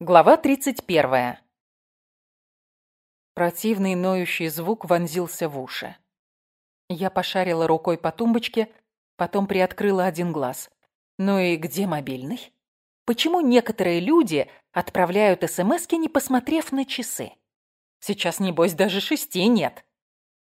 Глава 31. Противный ноющий звук вонзился в уши. Я пошарила рукой по тумбочке, потом приоткрыла один глаз. Ну и где мобильный? Почему некоторые люди отправляют СМСки, не посмотрев на часы? Сейчас, небось, даже шести нет.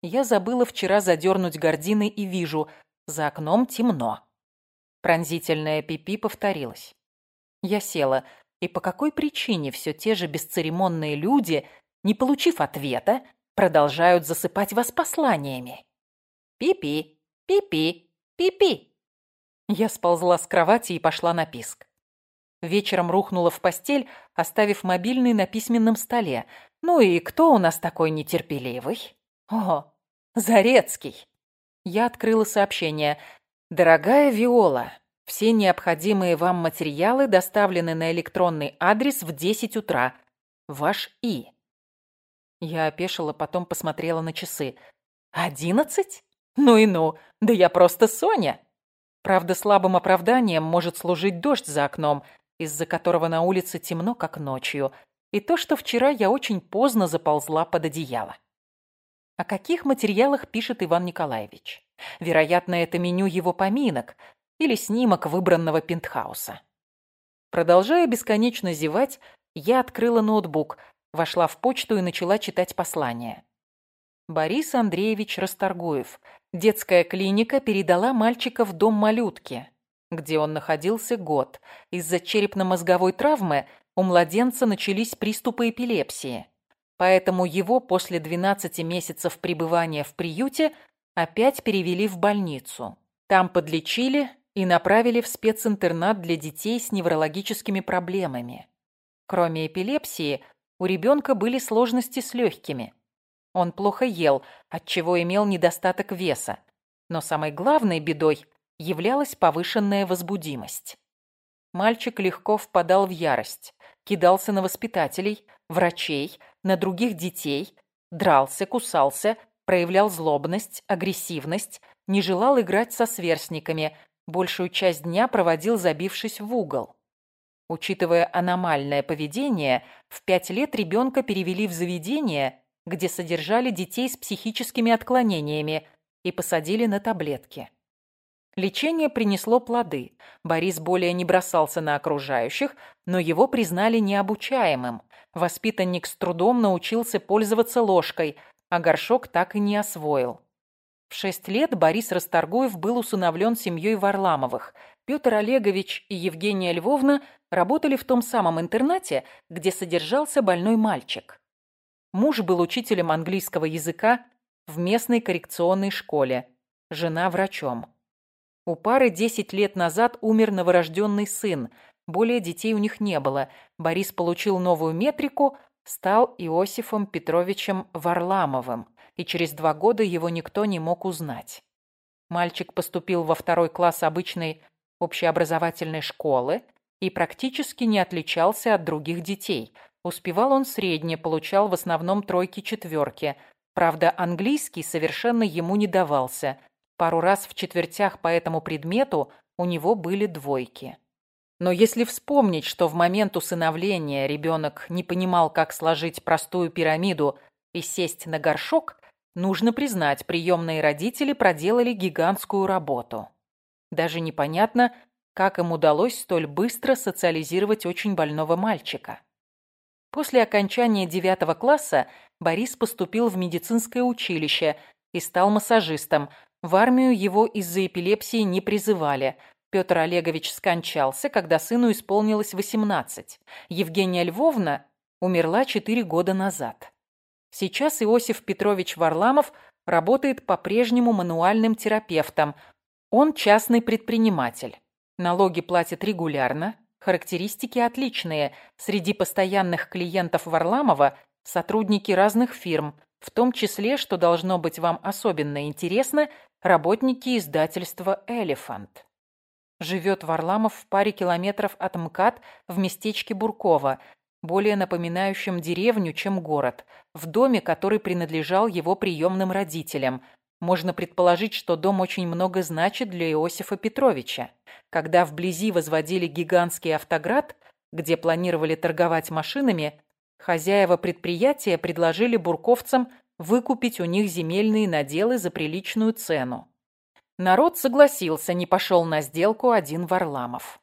Я забыла вчера задернуть гардины и вижу, за окном темно. Пронзительная пипи повторилась. Я села, и по какой причине все те же бесцеремонные люди, не получив ответа, продолжают засыпать вас посланиями? Пи-пи, пи-пи, пи-пи. Я сползла с кровати и пошла на писк. Вечером рухнула в постель, оставив мобильный на письменном столе. Ну и кто у нас такой нетерпеливый? О, Зарецкий. Я открыла сообщение. «Дорогая Виола, все необходимые вам материалы доставлены на электронный адрес в 10 утра. Ваш И. Я опешила, потом посмотрела на часы. «Одиннадцать? Ну и ну, да я просто Соня!» Правда, слабым оправданием может служить дождь за окном, из-за которого на улице темно, как ночью, и то, что вчера я очень поздно заползла под одеяло. О каких материалах пишет Иван Николаевич? Вероятно, это меню его поминок, или снимок выбранного пентхауса. Продолжая бесконечно зевать, я открыла ноутбук, вошла в почту и начала читать послание. Борис Андреевич Расторгуев. Детская клиника передала мальчика в дом малютки, где он находился год. Из-за черепно-мозговой травмы у младенца начались приступы эпилепсии. Поэтому его после 12 месяцев пребывания в приюте опять перевели в больницу. Там подлечили и направили в специнтернат для детей с неврологическими проблемами. Кроме эпилепсии, у ребенка были сложности с легкими. Он плохо ел, отчего имел недостаток веса. Но самой главной бедой являлась повышенная возбудимость. Мальчик легко впадал в ярость, кидался на воспитателей, врачей, на других детей, дрался, кусался, проявлял злобность, агрессивность, не желал играть со сверстниками, большую часть дня проводил, забившись в угол. Учитывая аномальное поведение, в пять лет ребенка перевели в заведение, где содержали детей с психическими отклонениями и посадили на таблетки. Лечение принесло плоды. Борис более не бросался на окружающих, но его признали необучаемым. Воспитанник с трудом научился пользоваться ложкой, а горшок так и не освоил. В шесть лет Борис Расторгуев был усыновлен семьей Варламовых. Петр Олегович и Евгения Львовна работали в том самом интернате, где содержался больной мальчик. Муж был учителем английского языка в местной коррекционной школе, жена врачом. У пары 10 лет назад умер новорожденный сын, более детей у них не было. Борис получил новую метрику, стал Иосифом Петровичем Варламовым и через два года его никто не мог узнать. Мальчик поступил во второй класс обычной общеобразовательной школы и практически не отличался от других детей. Успевал он средне, получал в основном тройки-четверки. Правда, английский совершенно ему не давался. Пару раз в четвертях по этому предмету у него были двойки. Но если вспомнить, что в момент усыновления ребенок не понимал, как сложить простую пирамиду и сесть на горшок, Нужно признать, приемные родители проделали гигантскую работу. Даже непонятно, как им удалось столь быстро социализировать очень больного мальчика. После окончания девятого класса Борис поступил в медицинское училище и стал массажистом. В армию его из-за эпилепсии не призывали. Петр Олегович скончался, когда сыну исполнилось 18. Евгения Львовна умерла 4 года назад. Сейчас Иосиф Петрович Варламов работает по-прежнему мануальным терапевтом. Он частный предприниматель. Налоги платит регулярно, характеристики отличные. Среди постоянных клиентов Варламова сотрудники разных фирм, в том числе, что должно быть вам особенно интересно, работники издательства «Элефант». Живет Варламов в паре километров от МКАД в местечке Бурково более напоминающем деревню, чем город, в доме, который принадлежал его приемным родителям. Можно предположить, что дом очень много значит для Иосифа Петровича. Когда вблизи возводили гигантский автоград, где планировали торговать машинами, хозяева предприятия предложили бурковцам выкупить у них земельные наделы за приличную цену. Народ согласился, не пошел на сделку один Варламов.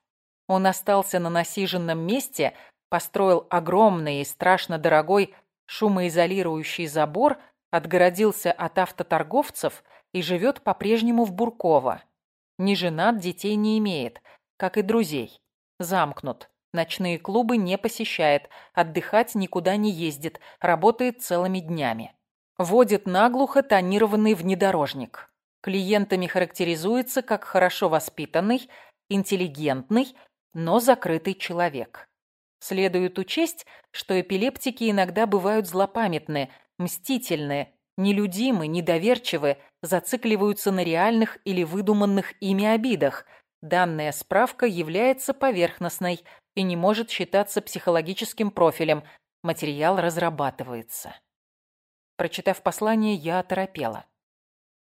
Он остался на насиженном месте, построил огромный и страшно дорогой шумоизолирующий забор, отгородился от автоторговцев и живет по-прежнему в Бурково. Не женат, детей не имеет, как и друзей. Замкнут. Ночные клубы не посещает, отдыхать никуда не ездит, работает целыми днями. Водит наглухо тонированный внедорожник. Клиентами характеризуется как хорошо воспитанный, интеллигентный, но закрытый человек. Следует учесть, что эпилептики иногда бывают злопамятны, мстительны, нелюдимы, недоверчивы, зацикливаются на реальных или выдуманных ими обидах. Данная справка является поверхностной и не может считаться психологическим профилем. Материал разрабатывается. Прочитав послание, я оторопела.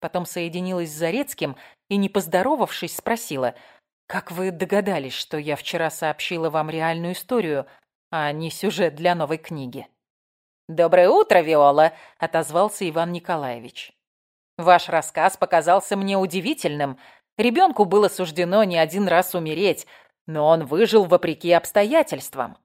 Потом соединилась с Зарецким и, не поздоровавшись, спросила, «Как вы догадались, что я вчера сообщила вам реальную историю, а не сюжет для новой книги?» «Доброе утро, Виола!» — отозвался Иван Николаевич. «Ваш рассказ показался мне удивительным. Ребенку было суждено не один раз умереть, но он выжил вопреки обстоятельствам.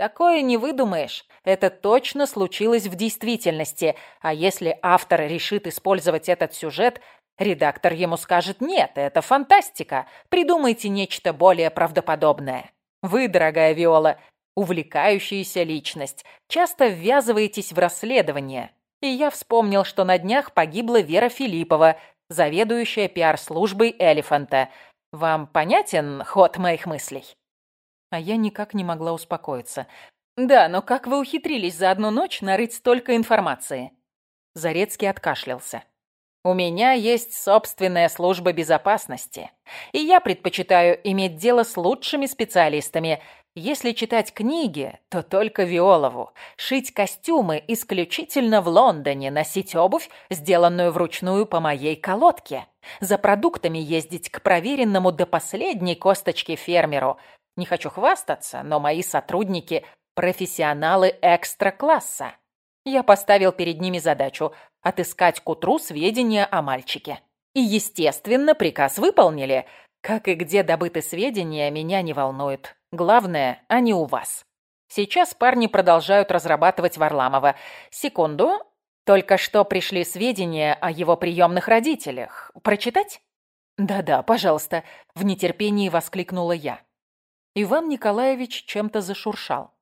Такое не выдумаешь. Это точно случилось в действительности. А если автор решит использовать этот сюжет, редактор ему скажет «Нет, это фантастика. Придумайте нечто более правдоподобное». Вы, дорогая Виола, увлекающаяся личность, часто ввязываетесь в расследование. И я вспомнил, что на днях погибла Вера Филиппова, заведующая пиар-службой «Элефанта». Вам понятен ход моих мыслей? А я никак не могла успокоиться. «Да, но как вы ухитрились за одну ночь нарыть столько информации?» Зарецкий откашлялся. «У меня есть собственная служба безопасности, и я предпочитаю иметь дело с лучшими специалистами. Если читать книги, то только Виолову. Шить костюмы исключительно в Лондоне, носить обувь, сделанную вручную по моей колодке. За продуктами ездить к проверенному до последней косточки фермеру. Не хочу хвастаться, но мои сотрудники – профессионалы экстра-класса. Я поставил перед ними задачу – отыскать к утру сведения о мальчике. И, естественно, приказ выполнили. Как и где добыты сведения, меня не волнует. Главное, они у вас. Сейчас парни продолжают разрабатывать Варламова. Секунду. Только что пришли сведения о его приемных родителях. Прочитать? Да-да, пожалуйста, в нетерпении воскликнула я. Иван Николаевич чем-то зашуршал.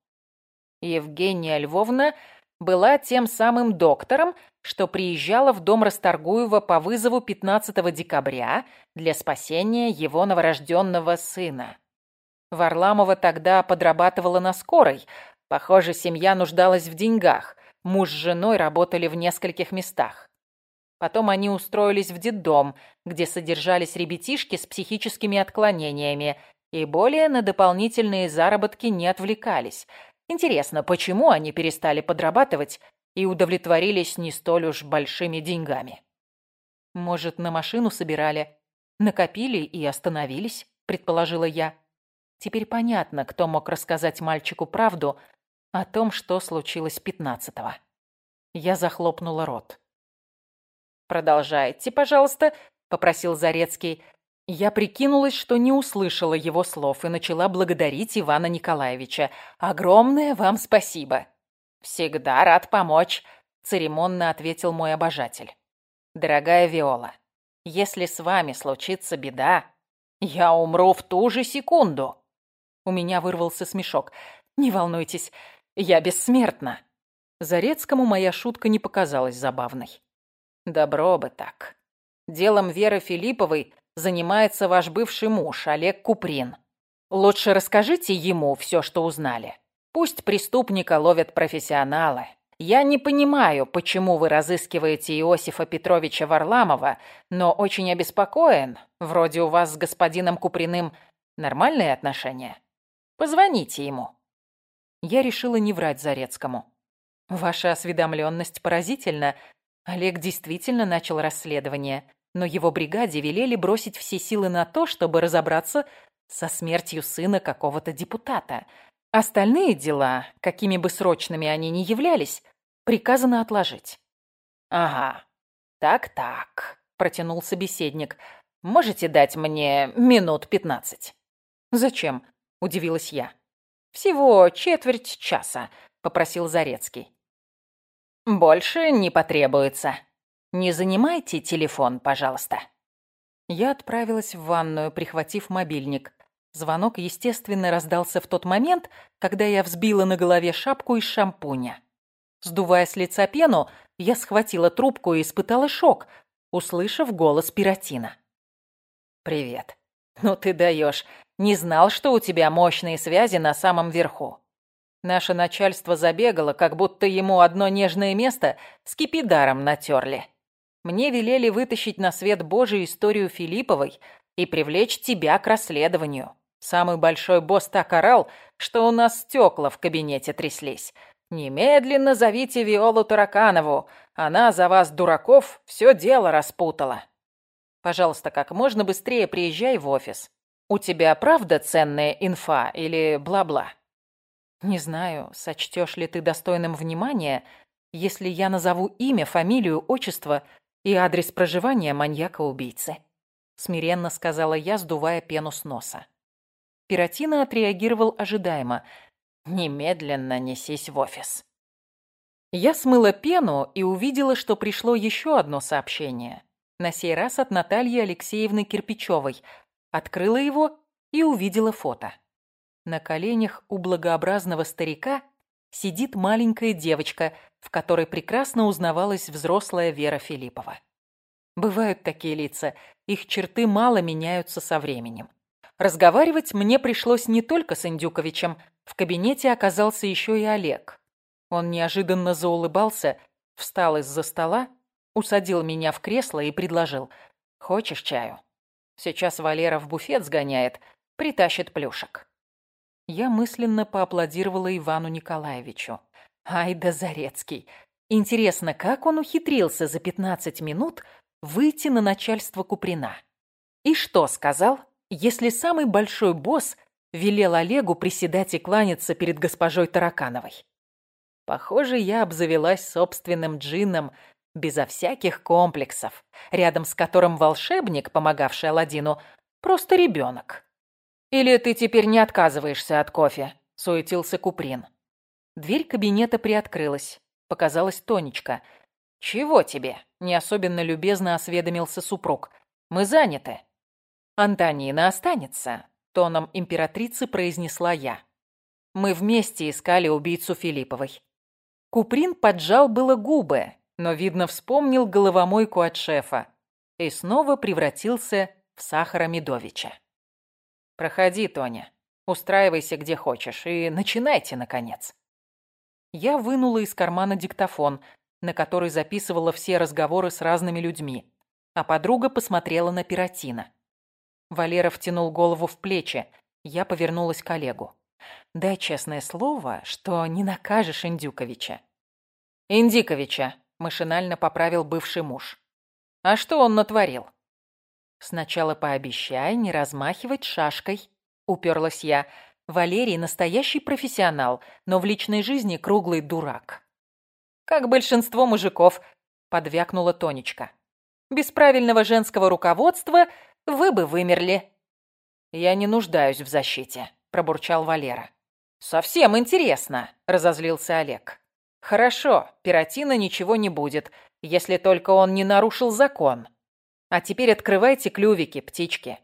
Евгения Львовна была тем самым доктором, что приезжала в дом Расторгуева по вызову 15 декабря для спасения его новорожденного сына. Варламова тогда подрабатывала на скорой. Похоже, семья нуждалась в деньгах. Муж с женой работали в нескольких местах. Потом они устроились в детдом, где содержались ребятишки с психическими отклонениями, и более на дополнительные заработки не отвлекались. Интересно, почему они перестали подрабатывать и удовлетворились не столь уж большими деньгами? Может, на машину собирали, накопили и остановились, предположила я. Теперь понятно, кто мог рассказать мальчику правду о том, что случилось пятнадцатого. Я захлопнула рот. «Продолжайте, пожалуйста», — попросил Зарецкий. Я прикинулась, что не услышала его слов и начала благодарить Ивана Николаевича. «Огромное вам спасибо!» «Всегда рад помочь», — церемонно ответил мой обожатель. «Дорогая Виола, если с вами случится беда, я умру в ту же секунду». У меня вырвался смешок. «Не волнуйтесь, я бессмертна». Зарецкому моя шутка не показалась забавной. «Добро бы так. Делом Веры Филипповой занимается ваш бывший муж, Олег Куприн. Лучше расскажите ему все, что узнали. Пусть преступника ловят профессионалы. Я не понимаю, почему вы разыскиваете Иосифа Петровича Варламова, но очень обеспокоен. Вроде у вас с господином Куприным нормальные отношения. Позвоните ему». Я решила не врать Зарецкому. «Ваша осведомленность поразительна. Олег действительно начал расследование но его бригаде велели бросить все силы на то, чтобы разобраться со смертью сына какого-то депутата. Остальные дела, какими бы срочными они ни являлись, приказано отложить. «Ага, так-так», — протянул собеседник. «Можете дать мне минут пятнадцать?» «Зачем?» — удивилась я. «Всего четверть часа», — попросил Зарецкий. «Больше не потребуется. Не занимайте телефон, пожалуйста». Я отправилась в ванную, прихватив мобильник. Звонок, естественно, раздался в тот момент, когда я взбила на голове шапку из шампуня. Сдувая с лица пену, я схватила трубку и испытала шок, услышав голос Пиротина. «Привет. Ну ты даешь. Не знал, что у тебя мощные связи на самом верху. Наше начальство забегало, как будто ему одно нежное место скипидаром натерли. Мне велели вытащить на свет Божий историю Филипповой и привлечь тебя к расследованию. Самый большой босс так орал, что у нас стекла в кабинете тряслись. Немедленно зовите Виолу Тараканову. Она за вас, дураков, все дело распутала. Пожалуйста, как можно быстрее приезжай в офис. У тебя правда ценная инфа или бла-бла? Не знаю, сочтешь ли ты достойным внимания, если я назову имя, фамилию, отчество и адрес проживания маньяка-убийцы. Смиренно сказала я, сдувая пену с носа. Пиротина отреагировал ожидаемо. «Немедленно несись в офис». Я смыла пену и увидела, что пришло еще одно сообщение. На сей раз от Натальи Алексеевны Кирпичевой. Открыла его и увидела фото. На коленях у благообразного старика сидит маленькая девочка, в которой прекрасно узнавалась взрослая Вера Филиппова. Бывают такие лица, их черты мало меняются со временем. Разговаривать мне пришлось не только с Индюковичем. В кабинете оказался еще и Олег. Он неожиданно заулыбался, встал из-за стола, усадил меня в кресло и предложил. «Хочешь чаю? Сейчас Валера в буфет сгоняет, притащит плюшек». Я мысленно поаплодировала Ивану Николаевичу. Ай да Зарецкий. Интересно, как он ухитрился за 15 минут выйти на начальство Куприна? И что сказал? если самый большой босс велел Олегу приседать и кланяться перед госпожой Таракановой. Похоже, я обзавелась собственным джинном безо всяких комплексов, рядом с которым волшебник, помогавший Аладдину, просто ребенок. «Или ты теперь не отказываешься от кофе?» – суетился Куприн. Дверь кабинета приоткрылась. Показалась Тонечка. «Чего тебе?» – не особенно любезно осведомился супруг. «Мы заняты». «Антонина останется», — тоном императрицы произнесла я. Мы вместе искали убийцу Филипповой. Куприн поджал было губы, но, видно, вспомнил головомойку от шефа и снова превратился в Сахара Медовича. «Проходи, Тоня, устраивайся где хочешь и начинайте, наконец». Я вынула из кармана диктофон, на который записывала все разговоры с разными людьми, а подруга посмотрела на Пиротина. Валера втянул голову в плечи. Я повернулась к Олегу. «Дай честное слово, что не накажешь Индюковича». «Индиковича», — машинально поправил бывший муж. «А что он натворил?» «Сначала пообещай не размахивать шашкой», — уперлась я. «Валерий настоящий профессионал, но в личной жизни круглый дурак». «Как большинство мужиков», — подвякнула Тонечка. «Без правильного женского руководства вы бы вымерли». «Я не нуждаюсь в защите», — пробурчал Валера. «Совсем интересно», — разозлился Олег. «Хорошо, Пиротина ничего не будет, если только он не нарушил закон. А теперь открывайте клювики, птички.